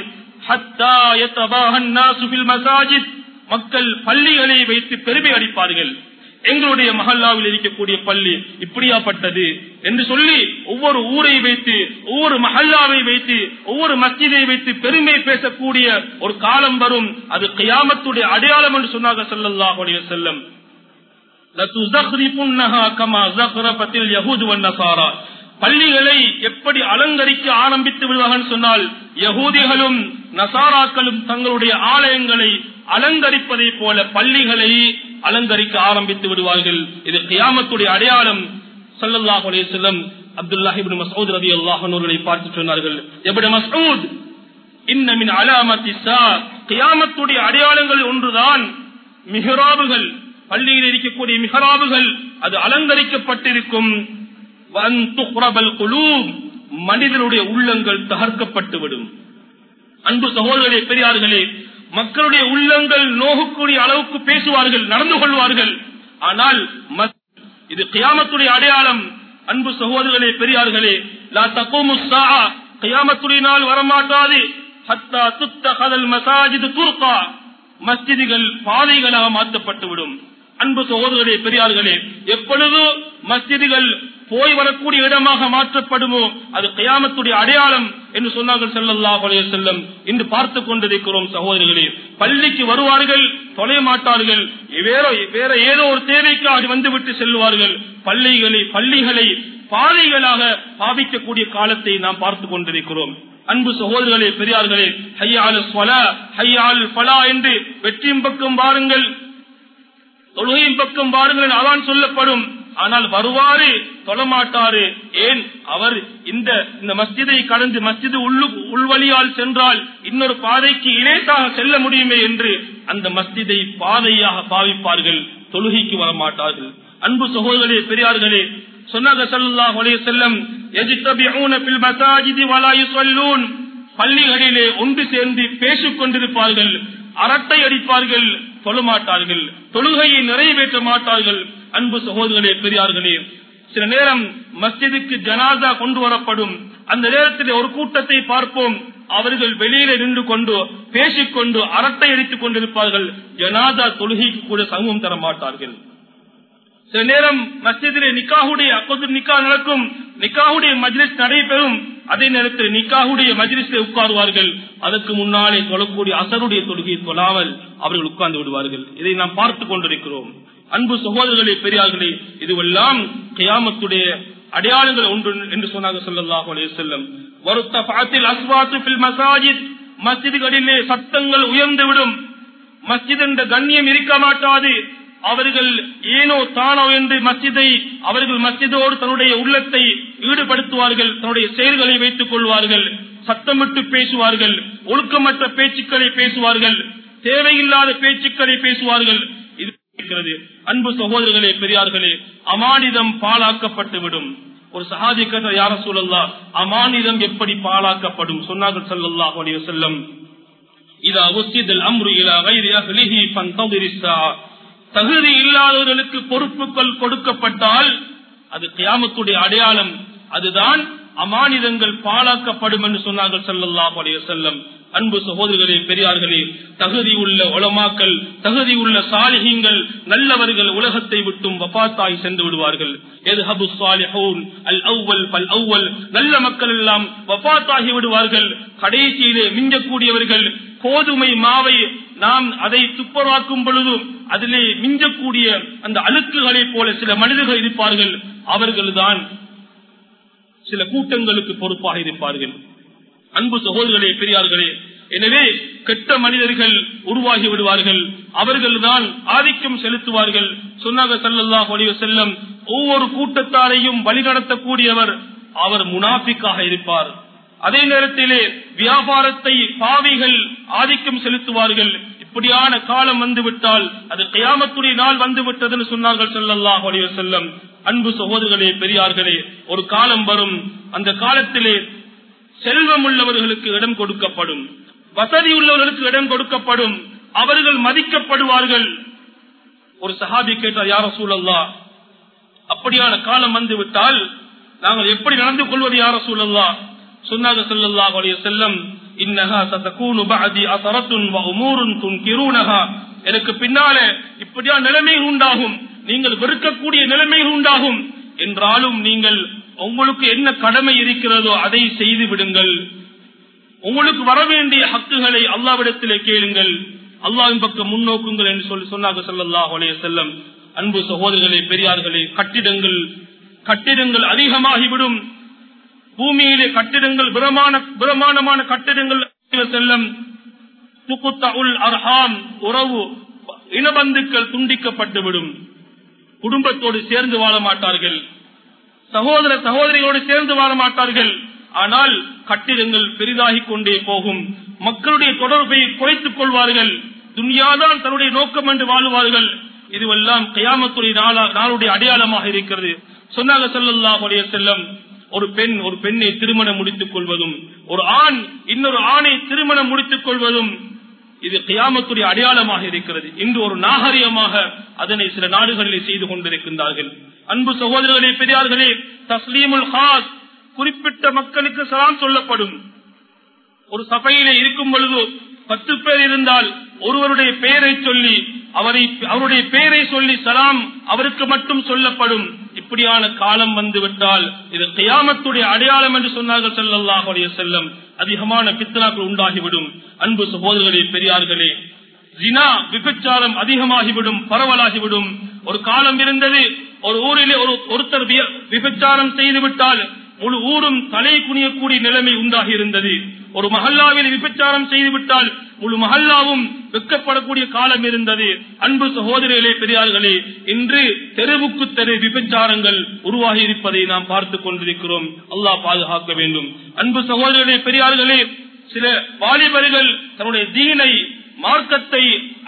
மக்கள் பள்ளிகளை வைத்து பெருமை அடிப்பார்கள் எங்களுடைய மஹல்லாவில் இருக்கக்கூடிய பள்ளி இப்படியாப்பட்டது என்று சொல்லி ஒவ்வொரு ஊரை வைத்து ஒவ்வொரு மஹல்லாவை வைத்து ஒவ்வொரு மஸ்ஜிதை வைத்து பெருமை பேசக்கூடிய ஒரு காலம் வரும். அது கியாமத்துடைய அடையாளம் என்று சொன்னாங்க சொல்லல்லாஹுடைய செல்லம் பள்ளிகளை எப்படி அலங்கரிக்க ஆரம்பித்து விடுவார்கள் சொன்னால் யகூதிகளும் நசாராக்களும் தங்களுடைய ஆலயங்களை அலங்கரிப்பதை போல பள்ளிகளை அலங்கரிக்க ஆரம்பித்து விடுவார்கள். இது கியாமத்துடைய அடையாளம். சல்லல்லாஹு அலைஹி வஸல்லம் மசூத் ரவி அல்லாஹனோர்களை பார்த்து சொன்னார்கள். எப்படி மசூத் இன்னமின் அலாமத்தி சா கியாமத்துடைய அடையாளங்கள் ஒன்றுதான் மிகராபுகள் பள்ளியில் இருக்கக்கூடிய மிகராபுகள் அது அலங்கரிக்கப்பட்டிருக்கும். மனிதனுடைய உள்ளங்கள் தகர்க்கப்பட்டுவிடும். அன்பு சகோதரர்களே பெரியார்களே மக்களுடைய உள்ளங்கள் நோகக்கூடிய அளவுக்கு பேசுவார்கள் நடந்து கொள்வார்கள். ஆனால் மத்- இது கியாமத்துடைய அடையாளம். அன்பு சகோதரர்களே பெரியார்களே லா தகூமு கியாமத்துடைய நாள் வரமாட்டாது. ஹத்தா மசாஜிது துர்கா. மஸ்ஜிதுகள் பாதைகளாக மாற்றப்பட்டுவிடும். அன்பு சகோதரர்களே பெரியார்களே எப்பொழுது மஸ்ஜிதுகள் போய் வரக்கூடிய இடமாக மாற்றப்படுமோ அது கயாமத்துடைய அடையாளம் என்று சொன்னார்கள் செல்லல்லா அலைஹி இன்று பார்த்து கொண்டிருக்கிறோம் சகோதரிகளே. பள்ளிக்கு வருவார்கள் தொலை மாட்டார்கள் வேற வேற ஏதோ ஒரு தேவைக்காக வந்துவிட்டு செல்வார்கள். பள்ளிகளை பள்ளிகளை பாதைகளாக பாவிக்கக்கூடிய காலத்தை நாம் பார்த்து கொண்டிருக்கிறோம். அன்பு சகோதரர்களே பெரியார்களே ஹையால் ஹையால் பலா என்று வெற்றியும் பக்கம் வாருங்கள். தொழுகையின் பக்கம் வாருங்கள் அதான் சொல்லப்படும். ஆனால் வருவாரு தொழமாட்டாரு. ஏன்? அவர் இந்த இந்த மஸ்ஜிதை கடந்து மஸ்ஜிது உள்ளு உள்வழியால் சென்றால் இன்னொரு பாதைக்கு இலேசாக செல்ல முடியுமே என்று அந்த மஸ்ஜிதை பாதையாக பாவிப்பார்கள். தொழுகைக்கு வரமாட்டார்கள். அன்பு சகோதரே பெரியார்களே சொன்னாங்க ஸல்லல்லாஹு அலைஹி வஸல்லம் மசாஜிதி பள்ளிகளிலே ஒன்று சேர்ந்து பேசிக் கொண்டிருப்பார்கள் அரட்டை அடிப்பார்கள். சொல்ல மாட்டார்கள் தொழுகையை நிறைவேற்ற மாட்டார்கள். அன்பு சகோதரர்களே பெரியார்களே சில நேரம் மஸ்ஜிதுக்கு ஜனாதா கொண்டு வரப்படும். அந்த நேரத்தில் ஒரு கூட்டத்தை பார்ப்போம். அவர்கள் வெளியில நின்று கொண்டு பேசிக்கொண்டு அரட்டை அடித்துக் கொண்டிருப்பார்கள். ஜனாதா தொழுகைக்கு கூட சமூகம் தர மாட்டார்கள் சில நேரம் மஸ்ஜிதிலே நிக்காஹுடைய அப்போது நிக்கா நடக்கும். நிக்காஹுடைய மஜ்லிஸ் நடைபெறும் அதே நேரத்தில் நிக்காஹுடைய மஜ்லிஸில் உட்காருவார்கள். அதற்கு முன்னாலே தொழக்கூடிய அசருடைய தொழுகையை தொழாமல் அவர்கள் உட்கார்ந்து விடுவார்கள். இதை நாம் பார்த்து கொண்டிருக்கிறோம். அன்பு சகோதரர்களே பெரியார்களே இதுவெல்லாம் கியாமத்துடைய அடையாளங்கள் ஒன்று என்று சொன்னாங்க ஸல்லல்லாஹு செல்லும் வருத்த பாத்தில் அஸ்வாத்து ஃபில் மசாஜித் மஸ்ஜிதுகளிலே சத்தங்கள் உயர்ந்துவிடும் மஸ்ஜித் என்ற கண்ணியம் இருக்க மாட்டாது. அவர்கள் ஏனோ தானோ என்று மஸ்ஜிதை அவர்கள் மஸ்ஜிதோடு தன்னுடைய உள்ளத்தை ஈடுபடுத்துவார்கள் தன்னுடைய செயல்களை வைத்துக் கொள்வார்கள் சத்தமிட்டு பேசுவார்கள் ஒழுக்கமற்ற பேச்சுக்களை பேசுவார்கள் தேவையில்லாத பேச்சுக்களை பேசுவார்கள். இருக்கிறது. அன்பு சகோதரர்களே பெரியார்களே அமானிதம் பாலாக்கப்பட்டுவிடும் ஒரு சஹாதி கதை யார சொல்லலாம் அமானிதம் எப்படி பாலாக்கப்படும் சொன்னார்கள் சல்லாஹ் அலி வசல்லம் இதா உசிதல் அம்ரு இலா வைரியா தகுதி இல்லாதவர்களுக்கு பொறுப்புகள் கொடுக்கப்பட்டால் அது கியாமத்துடைய அடையாளம். அதுதான் அமானிதங்கள் பாலாக்கப்படும் என்று சொன்னார்கள் ஸல்லல்லாஹு அலைஹி செல்லம் அன்பு சகோதரர்களே பெரியார்களே தகுதி உள்ள உளமாக்கல் தகுதி உள்ள சாலிகங்கள் நல்லவர்கள் உலகத்தை விட்டும் வபாத்தாய் சென்று விடுவார்கள். அல் பல் நல்ல மக்கள் எல்லாம் வபாத்தாகி விடுவார்கள். கடைசியிலே மிஞ்சக்கூடியவர்கள் கோதுமை மாவை நாம் அதை துப்பராக்கும் பொழுதும் அதிலே மிஞ்சக்கூடிய அந்த அழுக்குகளைப் போல சில மனிதர்கள் இருப்பார்கள். அவர்கள்தான் சில கூட்டங்களுக்கு பொறுப்பாக இருப்பார்கள். அன்பு சகோதரர்களே பெரியார்களே எனவே கெட்ட மனிதர்கள் உருவாகி விடுவார்கள். அவர்கள்தான் ஆதிக்கம் செலுத்துவார்கள். சொன்னாக ஸல்லல்லாஹு செல்லம் ஒவ்வொரு கூட்டத்தாரையும் வழிநடத்தக்கூடியவர் அவர் முனாபிக்காக இருப்பார். அதே நேரத்திலே வியாபாரத்தை பாவிகள் ஆதிக்கம் செலுத்துவார்கள். இப்படியான காலம் வந்துவிட்டால் அது கயாமத்துடைய நாள் வந்துவிட்டதுன்னு சொன்னார்கள் ஸல்லல்லாஹு செல்லம் அன்பு சகோதரர்களே பெரியார்களே ஒரு காலம் வரும் அந்த காலத்திலே செல்வம் உள்ளவர்களுக்கு இடம் கொடுக்கப்படும். வசதி உள்ளவர்களுக்கு இடம் கொடுக்கப்படும். அவர்கள் மதிக்கப்படுவார்கள். ஒரு சஹாபி கேட்டார் யார சூழல்லா அப்படியான காலம் வந்து விட்டால் நாங்கள் எப்படி நடந்து கொள்வது யார சூழல்லா சொன்னாங்க செல்லல்லா செல்லம் இன்னஹா சதகூனு பஅதி வ உமூருன் துன்கிரூனஹா. எனக்கு பின்னாலே இப்படியா நிலைமைகள் உண்டாகும். நீங்கள் வெறுக்கக்கூடிய நிலைமைகள் உண்டாகும். என்றாலும் நீங்கள் உங்களுக்கு என்ன கடமை இருக்கிறதோ அதை செய்து விடுங்கள். உங்களுக்கு வர வேண்டிய ஹக்குகளை அல்லாவிடத்திலே கேளுங்கள். அல்லாவின் பக்கம் முன்னோக்குங்கள் என்று சொல்லி சொன்னாங்க ஸல்லல்லாஹு அலைஹி வஸல்லம். அன்பு சகோதரர்களே பெரியார்களே கட்டிடங்கள் கட்டிடங்கள் அதிகமாகிவிடும். பூமியிலே கட்டிடங்கள் பிரமாண பிரமாணமான கட்டிடங்கள் செல்லும் அர்ஹாம் உறவு இனபந்துக்கள் துண்டிக்கப்பட்டுவிடும். குடும்பத்தோடு சேர்ந்து வாழ மாட்டார்கள். சகோதர சகோதரிகளோடு சேர்ந்து வாழ மாட்டார்கள். ஆனால் கட்டிடங்கள் பெரிதாகி கொண்டே போகும். மக்களுடைய தொடர்பை குறைத்துக் கொள்வார்கள். துன்யாதான் தன்னுடைய நோக்கம் என்று வாழ்வார்கள். இதுவெல்லாம் கையாமத்துறை நாளுடைய அடையாளமாக இருக்கிறது. சொன்னாங்க ஸல்லல்லாஹு அலைஹி ஒரு பெண் ஒரு பெண்ணை திருமணம் முடித்துக் கொள்வதும் ஒரு ஆண் இன்னொரு ஆணை திருமணம் முடித்துக் கொள்வதும் இது கியாமத்துடைய அடையாளமாக இருக்கிறது. இன்று ஒரு நாகரிகமாக அதனை சில நாடுகளில் செய்து கொண்டிருக்கின்றார்கள். அன்பு சகோதரர்களே பெரியார்களே தஸ்லீமுல் ஹாஸ் குறிப்பிட்ட மக்களுக்கு சலாம் சொல்லப்படும். ஒரு சபையில இருக்கும் பொழுது பத்து பேர் இருந்தால் ஒருவருடைய பெயரை சொல்லி அவரை அவருடைய பெயரை சொல்லி சலாம் அவருக்கு மட்டும் சொல்லப்படும். இப்படியான காலம் வந்துவிட்டால் இது கியாமத்துடைய அடையாளம் என்று சொன்னார்கள் ஸல்லல்லாஹு செல்லம் அதிகமான பித்தனாக்கள் உண்டாகிவிடும். அன்பு சகோதரர்களே பெரியார்களே ஜினா விபச்சாரம் அதிகமாகிவிடும் பரவலாகிவிடும். ஒரு காலம் இருந்தது ஒரு ஊரிலே ஒரு ஒருத்தர் விபச்சாரம் விபச்சாரம் செய்துவிட்டால் முழு ஊரும் தலை குனியக்கூடிய நிலைமை உண்டாகி இருந்தது ஒரு மஹல்லாவில் விபச்சாரம் செய்துவிட்டால் முழு மஹல்லாவும் வெக்கப்படக்கூடிய காலம் இருந்தது. அன்பு சகோதரிகளே பெரியார்களே இன்று தெருவுக்கு தெரு விபச்சாரங்கள் உருவாகி இருப்பதை நாம் பார்த்துக் கொண்டிருக்கிறோம். அல்லாஹ் பாதுகாக்க வேண்டும். அன்பு சகோதரிகளே பெரியார்களே சில வாலிபர்கள் தன்னுடைய தீனை மார்க்கத்தை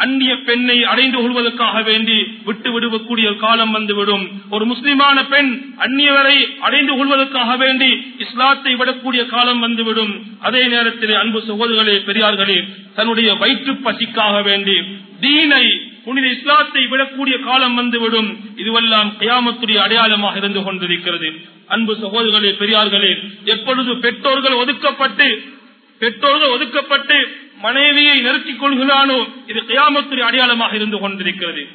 அந்நிய பெண்ணை அடைந்து கொள்வதற்காக வேண்டி விட்டு விடுவக்கூடிய காலம் வந்துவிடும். ஒரு முஸ்லிமான பெண் அந்நியவரை அடைந்து கொள்வதற்காக வேண்டி இஸ்லாத்தை விடக்கூடிய காலம் வந்துவிடும். அதே நேரத்தில் அன்பு சகோதரர்களே பெரியார்களே தன்னுடைய வயிற்று பசிக்காக வேண்டி தீனை புனித இஸ்லாத்தை விடக்கூடிய காலம் வந்துவிடும். இதுவெல்லாம் கயாமத்துடைய அடையாளமாக இருந்து கொண்டிருக்கிறது. அன்பு சகோதரர்களே பெரியார்களே எப்பொழுது பெற்றோர்கள் ஒதுக்கப்பட்டு பெற்றோர்கள் ஒதுக்கப்பட்டு மனைவியை நிறுத்திக் கொள்கிறானோ இது கியாமத்துடைய அடையாளமாக இருந்து கொண்டிருக்கிறது.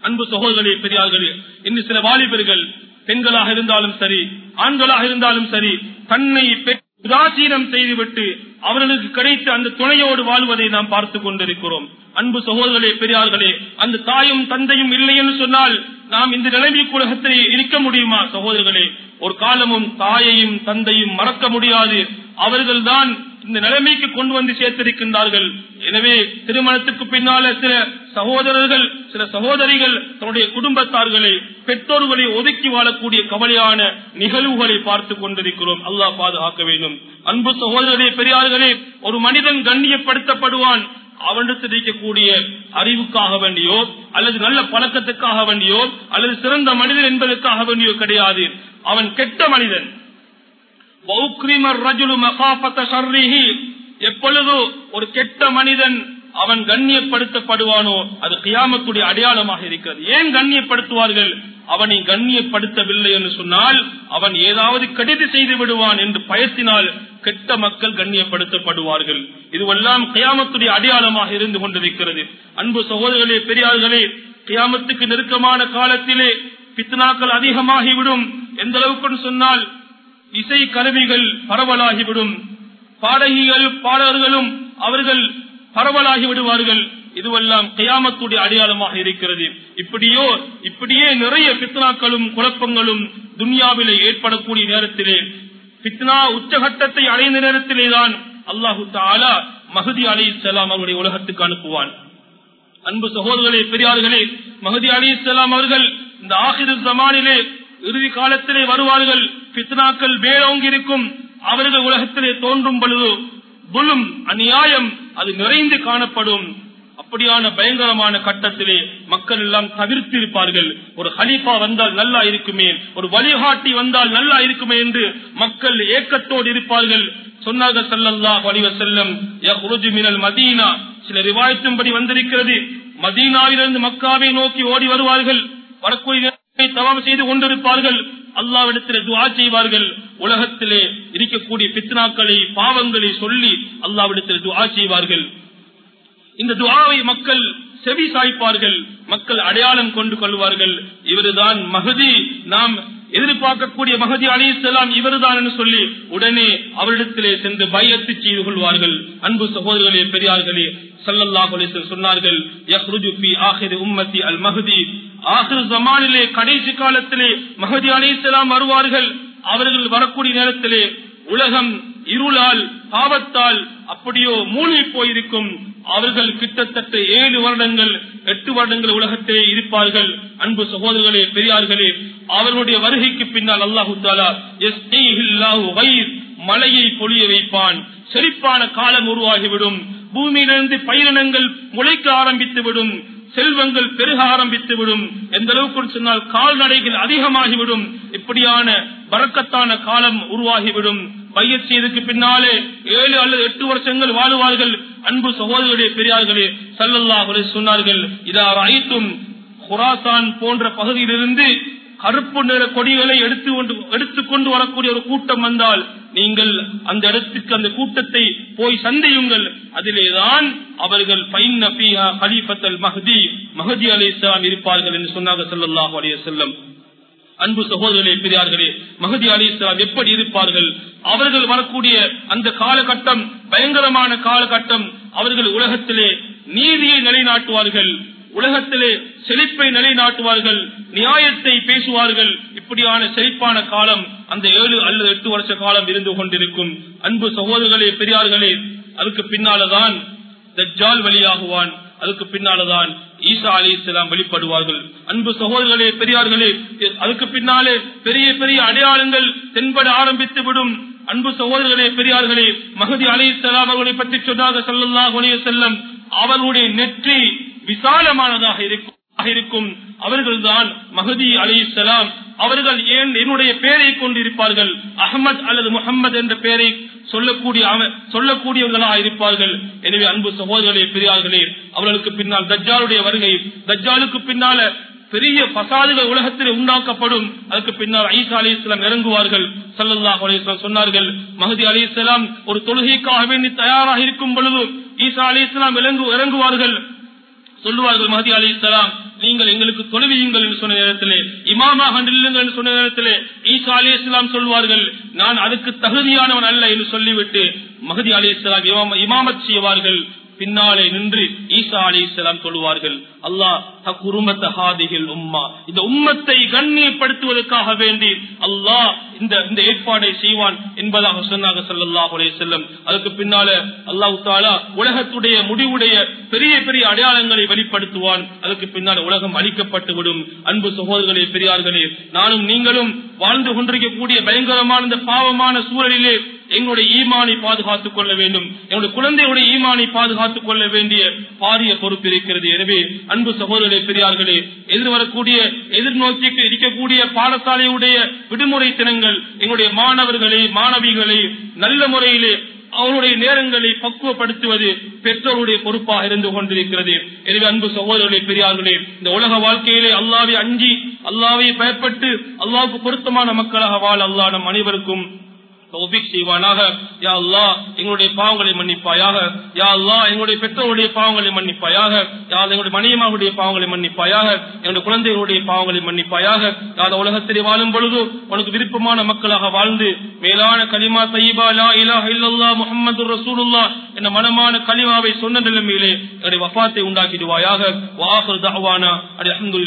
அன்பு சகோதரர்களே பெரியார்களே இன்னும் சில வாலிபர்கள் பெண்களாக இருந்தாலும் சரி ஆண்களாக இருந்தாலும் சரி தன்னை உதாசீனம் செய்துவிட்டு அவர்களுக்கு கிடைத்த அந்த துணையோடு வாழ்வதை நாம் பார்த்துக் கொண்டிருக்கிறோம். அன்பு சகோதரர்களே பெரியார்களே அந்த தாயும் தந்தையும் இல்லை என்று சொன்னால் நாம் இந்த நிலைமை உலகத்தில் இருக்க முடியுமா சகோதரர்களே? ஒரு காலமும் தாயையும் தந்தையும் மறக்க முடியாது. அவர்கள்தான் இந்த நிலைமைக்கு கொண்டு வந்து சேர்த்திருக்கின்றார்கள். எனவே திருமணத்துக்கு பின்னால சில சகோதரர்கள் சில சகோதரிகள் தன்னுடைய குடும்பத்தார்களை பெற்றோர்களை ஒதுக்கி வாழக்கூடிய கவலையான நிகழ்வுகளை பார்த்துக் கொண்டிருக்கிறோம். அல்லாஹ் பாதுகாக்க வேண்டும். அன்பு சகோதரர்களே பெரியார்களே ஒரு மனிதன் கண்ணியப்படுத்தப்படுவான் அவனிடத்தில் இருக்கக்கூடிய அறிவுக்காக வேண்டியோ அல்லது நல்ல பழக்கத்துக்காக வேண்டியோ அல்லது சிறந்த மனிதன் என்பதற்காக வேண்டியோ கிடையாது. அவன் கெட்ட மனிதன். எப்பொழுது ஒரு கெட்ட மனிதன் அவன் கண்ணியப்படுத்தப்படுவானோ அது கியாமத்துடைய அடையாளமாக இருக்கிறது. ஏன் கண்ணியப்படுத்துவார்கள்? அவனை கண்ணியப்படுத்தவில்லை என்று சொன்னால் அவன் ஏதாவது கடிது செய்து விடுவான் என்று பயத்தினால் கெட்ட மக்கள் கண்ணியப்படுத்தப்படுவார்கள். இதுவெல்லாம் கியாமத்துடைய அடையாளமாக இருந்து கொண்டிருக்கிறது. அன்பு சகோதரர்களே பெரியார்களே கியாமத்துக்கு நெருக்கமான காலத்திலே பித்னாக்கள் அதிகமாகிவிடும். எந்த அளவுக்கு சொன்னால் இசை கருவிகள் பரவலாகிவிடும். பாடகிகள் பாடகர்களும் அவர்கள் பரவலாகி விடுவார்கள். இதுவெல்லாம் கையாமத்துடைய அடையாளமாக இருக்கிறது. இப்படியோ இப்படியே நிறைய பித்னாக்களும் குழப்பங்களும் துன்யாவிலே ஏற்படக்கூடிய நேரத்திலே பித்னா உச்சகட்டத்தை அடைந்த நேரத்திலே தான் அல்லாஹு தாலா மஹதி அலி இஸ்லாம் அவருடைய உலகத்துக்கு அனுப்புவான். அன்பு சகோதரர்களே பெரியார்களே மஹதி அலி இஸ்லாம் அவர்கள் இந்த ஆகிரு ஜமானிலே இறுதி காலத்திலே வருவார்கள். பித்னாக்கள் மேலோங்கி இருக்கும் அவர்கள் உலகத்திலே தோன்றும் பொழுது புலும் அநியாயம் அது நிறைந்து காணப்படும். அப்படியான பயங்கரமான கட்டத்திலே மக்கள் எல்லாம் தவிர்த்து இருப்பார்கள் ஒரு ஹலீஃபா வந்தால் நல்லா இருக்குமே ஒரு வழிகாட்டி வந்தால் நல்லா இருக்குமே என்று மக்கள் ஏக்கத்தோடு இருப்பார்கள். சொன்னார்கள் ஸல்லல்லாஹு வலிவ செல்லம் மினல் மதீனா. சில ரிவாயத்தின்படி வந்திருக்கிறது. மதீனாவிலிருந்து மக்காவை நோக்கி ஓடி வருவார்கள். வரக்கூடிய தவம் செய்து கொண்டிருப்பார்கள். அல்லாவிடத்தில் துவா செய்வார்கள். உலகத்திலே இருக்கக்கூடிய பித்னாக்களை பாவங்களை சொல்லி அல்லாவிடத்தில் துவா செய்வார்கள். இந்த துவாவை மக்கள் செவி சாய்ப்பார்கள். மக்கள் அடையாளம் கொண்டு கொள்வார்கள். இவருதான் மகதி. நாம் எதிர்பார்க்கக்கூடிய மகதி அலிசலாம் இவருதான் என்று சொல்லி உடனே அவரிடத்திலே சென்று பயத்து செய்து கொள்வார்கள். அன்பு சகோதரர்களே பெரியார்களே சல்லல்லாஹு சொன்னார்கள் ஆசிர் ஜமானிலே கடைசி காலத்திலே மகதி அலிசலாம் வருவார்கள். அவர்கள் வரக்கூடிய நேரத்திலே உலகம் இருளால் பாவத்தால் அப்படியோ மூழ்கி போயிருக்கும். அவர்கள் கிட்டத்தட்ட ஏழு வருடங்கள் எட்டு வருடங்கள் உலகத்திலே இருப்பார்கள். அன்பு சகோதரர்களே பெரியார்களே அவர்களுடைய வருகைக்கு பின்னால் அல்லாஹு தாலா மலையை பொழிய வைப்பான். செழிப்பான காலம் உருவாகிவிடும். பூமியிலிருந்து பயிரினங்கள் முளைக்க ஆரம்பித்துவிடும். செல்வங்கள் பெருக ஆரம்பித்துவிடும். எந்த அளவுக்கு சொன்னால் கால்நடைகள் அதிகமாகிவிடும். இப்படியான வரக்கத்தான காலம் உருவாகிவிடும். பயிற்சி பின்னாலே ஏழு அல்லது எட்டு வருஷங்கள் வாழுவார்கள். அன்பு சகோதரருடைய பெரியார்களே சல்லல்லாஹ் சொன்னார்கள் இதார் ஐத்தும் குராசான் போன்ற பகுதியிலிருந்து கருப்பு நிற கொடிகளை எடுத்து கொண்டு வரக்கூடிய ஒரு கூட்டம் வந்தால் நீங்கள் அந்த இடத்துக்கு அந்த கூட்டத்தை போய் சந்தையுங்கள். அதிலேதான் அவர்கள் ஹலீஃபத்தல் மஹதி மஹதி அலி இஸ்லாம் இருப்பார்கள் என்று சொன்னாங்க சல்லாஹூ அலைய செல்லம் அன்பு சகோதரர்களே பெரியார்களே மகதி அலி இஸ்லாம் எப்படி இருப்பார்கள்? அவர்கள் வரக்கூடிய அந்த காலகட்டம் பயங்கரமான காலகட்டம் அவர்கள் உலகத்திலே நீதியை நிலைநாட்டுவார்கள். உலகத்திலே செழிப்பை நிலைநாட்டுவார்கள் நியாயத்தை பேசுவார்கள். இப்படியான செழிப்பான காலம் அந்த ஏழு அல்லது எட்டு வருஷ காலம் இருந்து கொண்டிருக்கும். அன்பு சகோதரர்களே பெரியார்களே அதுக்கு பின்னால்தான் தஜ்ஜால் வழியாகுவான். அதுக்கு பின்னால்தான் ஈசா அலி இஸ்லாம் வெளிப்படுவார்கள். அன்பு சகோதரர்களே பெரியார்களே அதுக்கு பின்னாலே பெரிய பெரிய அடையாளங்கள் தென்பட ஆரம்பித்து விடும். அன்பு சகோதரர்களே பெரியார்களே மகதி அலி இஸ்லாம் அவர்களை பற்றி சொன்னாக சல்லாஹ் செல்லம் அவர்களுடைய நெற்றி விசாலமானதாக இருக்கும் இருக்கும். அவர்கள்தான் மகதி அலி இஸ்லாம் அவர்கள் ஏன் என்னுடைய பெயரை கொண்டிருப்பார்கள்? அகமது அல்லது முகமது என்ற பெயரை சொல்லக்கூடிய சொல்லக்கூடியவர்களாக இருப்பார்கள். எனவே அன்பு சகோதரர்களே பெரியார்களே அவர்களுக்கு பின்னால் தஜ்ஜாலுடைய வருகை தஜ்ஜாலுக்கு பின்னால பெரிய பசாதுகள் உலகத்தில் உண்டாக்கப்படும். அதுக்கு பின்னால் ஐசா அலி இஸ்லாம் இறங்குவார்கள். சல்லாஹ் அலிஸ்லாம் சொன்னார்கள் மஹதி அலி இஸ்லாம் ஒரு தொழுகைக்காக வேண்டி தயாராக இருக்கும் பொழுது ஈசா அலி இஸ்லாம் இறங்குவார்கள். சொல்லுவார்கள் மஹதி அலி இஸ்லாம் நீங்கள் எங்களுக்கு தொழுவியுங்கள் என்று சொன்ன நேரத்திலே இமாமாக நில்லுங்கள் என்று சொன்ன நேரத்திலே ஈசா அலி இஸ்லாம் சொல்வார்கள் நான் அதுக்கு தகுதியானவன் அல்ல என்று சொல்லிவிட்டு மஹதி அலி இஸ்லாம் இமாமத் செய்வார்கள். பின்னாலே நின்று ஈசா அலி இஸ்லாம் சொல்லுவார்கள் அல்லாஹ் உம்மா. இந்த உம்மத்தை கண்ணியப்படுத்துவதற்காக வேண்டி அல்லாஹ் இந்த இந்த ஏற்பாடை செய்வான் என்பதாக சொன்னாங்க சல்லாஹ் செல்லம் அதுக்கு பின்னால அல்லாஹு தாலா உலகத்துடைய முடிவுடைய பெரிய பெரிய அடையாளங்களை வெளிப்படுத்துவான். அதுக்கு பின்னால் உலகம் அழிக்கப்பட்டு விடும் அன்பு சகோதரர்களே பெரியார்களே நானும் நீங்களும் வாழ்ந்து கொண்டிருக்கக்கூடிய பயங்கரமான இந்த பாவமான சூழலிலே எங்களுடைய ஈமானை பாதுகாத்துக் கொள்ள வேண்டும். எங்களுடைய குழந்தையுடைய ஈமானை பாதுகாத்துக் கொள்ள வேண்டிய பாரிய பொறுப்பு இருக்கிறது. எனவே அன்பு சகோதரர்களே பெரியார்களே எதிர்வரக்கூடிய எதிர்நோக்கி இருக்கக்கூடிய பாடசாலையுடைய விடுமுறை தினங்கள் எங்களுடைய மாணவர்களை மாணவிகளை நல்ல முறையிலே அவருடைய நேரங்களை பக்குவப்படுத்துவது பெற்றோருடைய பொறுப்பாக இருந்து கொண்டிருக்கிறது. எனவே அன்பு சகோதரர்களே பெரியார்களே இந்த உலக வாழ்க்கையிலே அல்லாவை அஞ்சி அல்லாவை பயப்பட்டு அல்லாவுக்கு பொருத்தமான மக்களாக வாழ அல்லா நம் அனைவருக்கும் தௌபிக் செய்வானாக. யா அல்லா எங்களுடைய பாவங்களை மன்னிப்பாயாக. யா அல்லா எங்களுடைய பெற்றோருடைய பாவங்களை மன்னிப்பாயாக. யா எங்களுடைய மணியமாவுடைய பாவங்களை மன்னிப்பாயாக. எங்களுடைய குழந்தைகளுடைய பாவங்களை மன்னிப்பாயாக. யாத உலகத்திலே வாழும் பொழுது உனக்கு விருப்பமான மக்களாக வாழ்ந்து மேலான கலிமா தையீபா லா இலா இல்லல்லா முகமது ரசூலுல்லா என்ற மனமான கலிமாவை சொன்ன நிலைமையிலே என்னுடைய வபாத்தை உண்டாக்கிடுவாயாக. வாஹர் தஹ்வானா. அல்ஹம்துலில்லாஹ்.